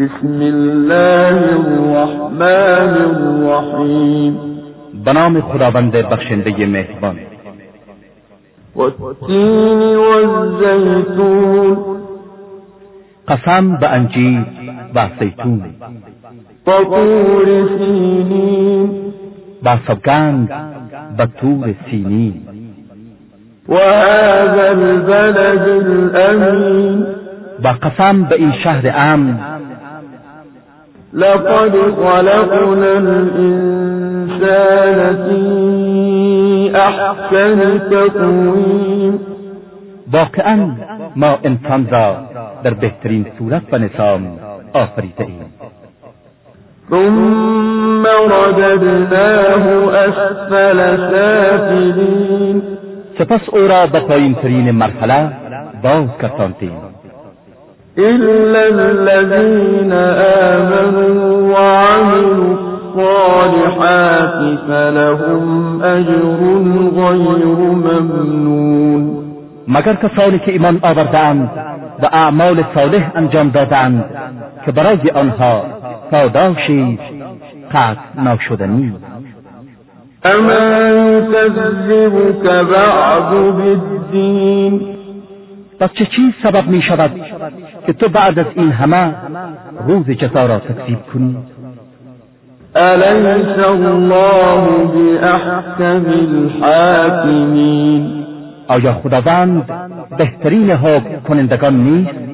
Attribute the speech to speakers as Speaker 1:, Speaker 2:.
Speaker 1: بسم الله الرحمن الرحیم
Speaker 2: به نام خداوند بخشنده مهربان.
Speaker 1: والتین والزیتون
Speaker 2: قسم به انجیر و زیتون.
Speaker 1: وطور سینین.
Speaker 2: با سوگند به تور سینی
Speaker 1: و هذا البلد الامین
Speaker 2: و قسم به این شهر امن
Speaker 1: لقد خلقنا الإنسان في أحسن تقویم
Speaker 2: واقعا ما انسان را در بهترین صورت و نظام آفریده ایم.
Speaker 1: ثم رددناه أسفل سافلین
Speaker 2: سپس أو را به پایین ترین مرحله باز کساندیم
Speaker 1: إلا الذين آمنوا وعملوا الصالحات فلهم أجر غير ممنون.
Speaker 2: مگر کسانی که ایمان آوردهاند و اعمال صالح انجام دادند که برای آنها پاداشی قطع ناشدنی
Speaker 1: أما يكذبك بعد بالدين
Speaker 2: پس چه چیز سبب می شود که تو بعد از این همه روز جزا را تکذیب کنی؟
Speaker 1: أليس الله بأحكم الحاكمين؟
Speaker 2: آیا خداوند بهترین حکم کنندگان نیست؟